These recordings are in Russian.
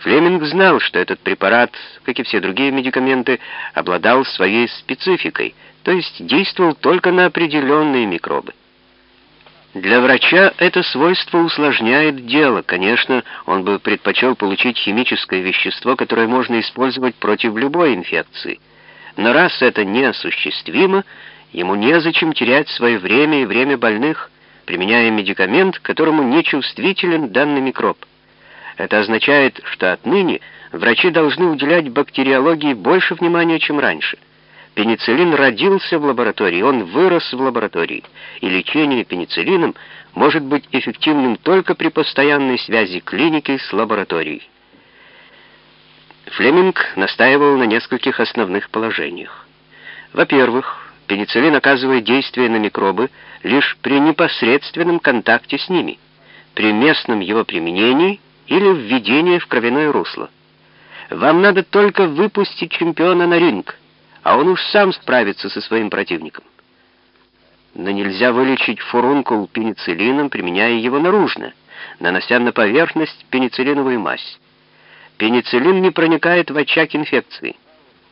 Флеминг знал, что этот препарат, как и все другие медикаменты, обладал своей спецификой, то есть действовал только на определенные микробы. Для врача это свойство усложняет дело. Конечно, он бы предпочел получить химическое вещество, которое можно использовать против любой инфекции. Но раз это неосуществимо, ему незачем терять свое время и время больных, применяя медикамент, которому не чувствителен данный микроб. Это означает, что отныне врачи должны уделять бактериологии больше внимания, чем раньше. Пенициллин родился в лаборатории, он вырос в лаборатории, и лечение пенициллином может быть эффективным только при постоянной связи клиники с лабораторией. Флеминг настаивал на нескольких основных положениях. Во-первых, пенициллин оказывает действие на микробы лишь при непосредственном контакте с ними. При местном его применении – или введение в кровяное русло. Вам надо только выпустить чемпиона на ринг, а он уж сам справится со своим противником. Но нельзя вылечить фурункул пенициллином, применяя его наружно, нанося на поверхность пенициллиновую мазь. Пенициллин не проникает в очаг инфекции.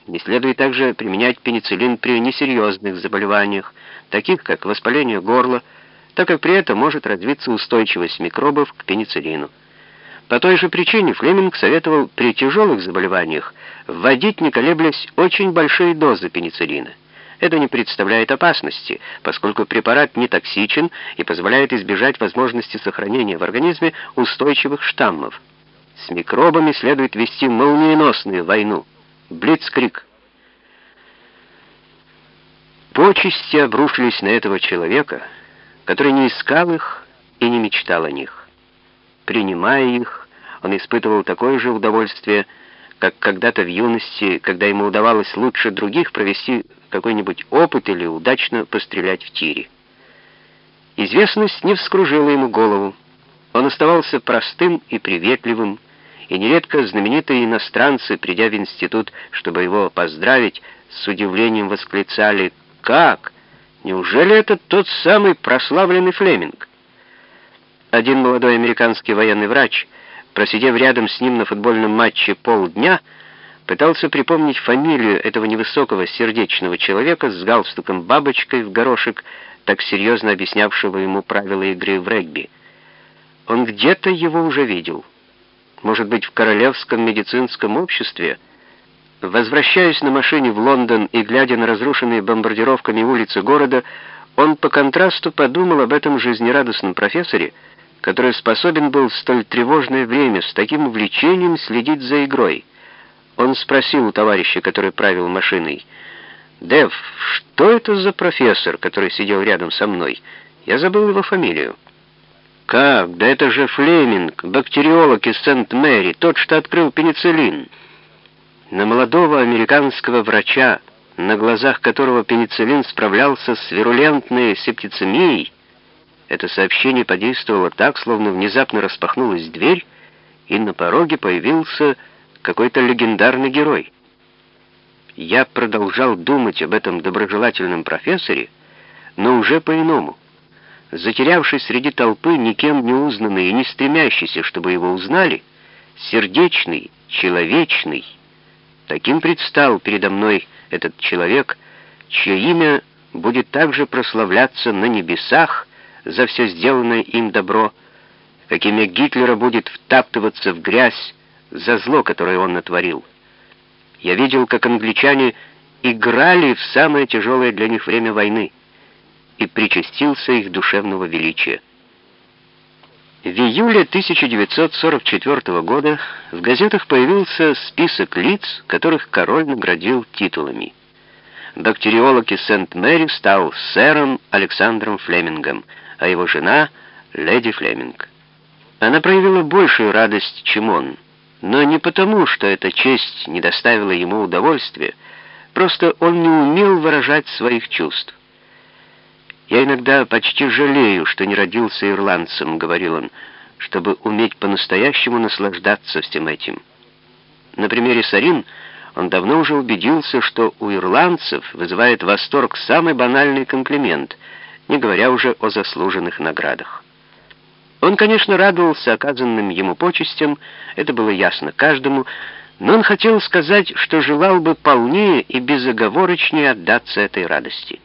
Не следует также применять пенициллин при несерьезных заболеваниях, таких как воспаление горла, так как при этом может развиться устойчивость микробов к пенициллину. По той же причине Флеминг советовал при тяжелых заболеваниях вводить, не колеблясь, очень большие дозы пенициллина. Это не представляет опасности, поскольку препарат не токсичен и позволяет избежать возможности сохранения в организме устойчивых штаммов. С микробами следует вести молниеносную войну. Блицкрик. Почести обрушились на этого человека, который не искал их и не мечтал о них. Принимая их, он испытывал такое же удовольствие, как когда-то в юности, когда ему удавалось лучше других провести какой-нибудь опыт или удачно пострелять в тире. Известность не вскружила ему голову. Он оставался простым и приветливым, и нередко знаменитые иностранцы, придя в институт, чтобы его поздравить, с удивлением восклицали «Как? Неужели это тот самый прославленный Флеминг?» Один молодой американский военный врач, просидев рядом с ним на футбольном матче полдня, пытался припомнить фамилию этого невысокого сердечного человека с галстуком-бабочкой в горошек, так серьезно объяснявшего ему правила игры в регби. Он где-то его уже видел. Может быть, в Королевском медицинском обществе? Возвращаясь на машине в Лондон и глядя на разрушенные бомбардировками улицы города, он по контрасту подумал об этом жизнерадостном профессоре, который способен был в столь тревожное время с таким увлечением следить за игрой. Он спросил у товарища, который правил машиной, «Дев, что это за профессор, который сидел рядом со мной? Я забыл его фамилию». «Как? Да это же Флеминг, бактериолог из Сент-Мэри, тот, что открыл пенициллин». На молодого американского врача, на глазах которого пенициллин справлялся с вирулентной септицемией, это сообщение подействовало так, словно внезапно распахнулась дверь, и на пороге появился какой-то легендарный герой. Я продолжал думать об этом доброжелательном профессоре, но уже по-иному. Затерявшись среди толпы, никем не узнанный и не стремящийся, чтобы его узнали, сердечный, человечный, таким предстал передо мной этот человек, чье имя будет также прославляться на небесах, за все сделанное им добро, какими Гитлера будет втаптываться в грязь за зло, которое он натворил. Я видел, как англичане играли в самое тяжелое для них время войны и причастился их душевного величия. В июле 1944 года в газетах появился список лиц, которых король наградил титулами. Бактериолог из Сент-Мэри стал сэром Александром Флемингом — а его жена — леди Флеминг. Она проявила большую радость, чем он, но не потому, что эта честь не доставила ему удовольствия, просто он не умел выражать своих чувств. «Я иногда почти жалею, что не родился ирландцем», — говорил он, «чтобы уметь по-настоящему наслаждаться всем этим». На примере Сарин он давно уже убедился, что у ирландцев вызывает восторг самый банальный комплимент — не говоря уже о заслуженных наградах. Он, конечно, радовался оказанным ему почестям, это было ясно каждому, но он хотел сказать, что желал бы полнее и безоговорочнее отдаться этой радости.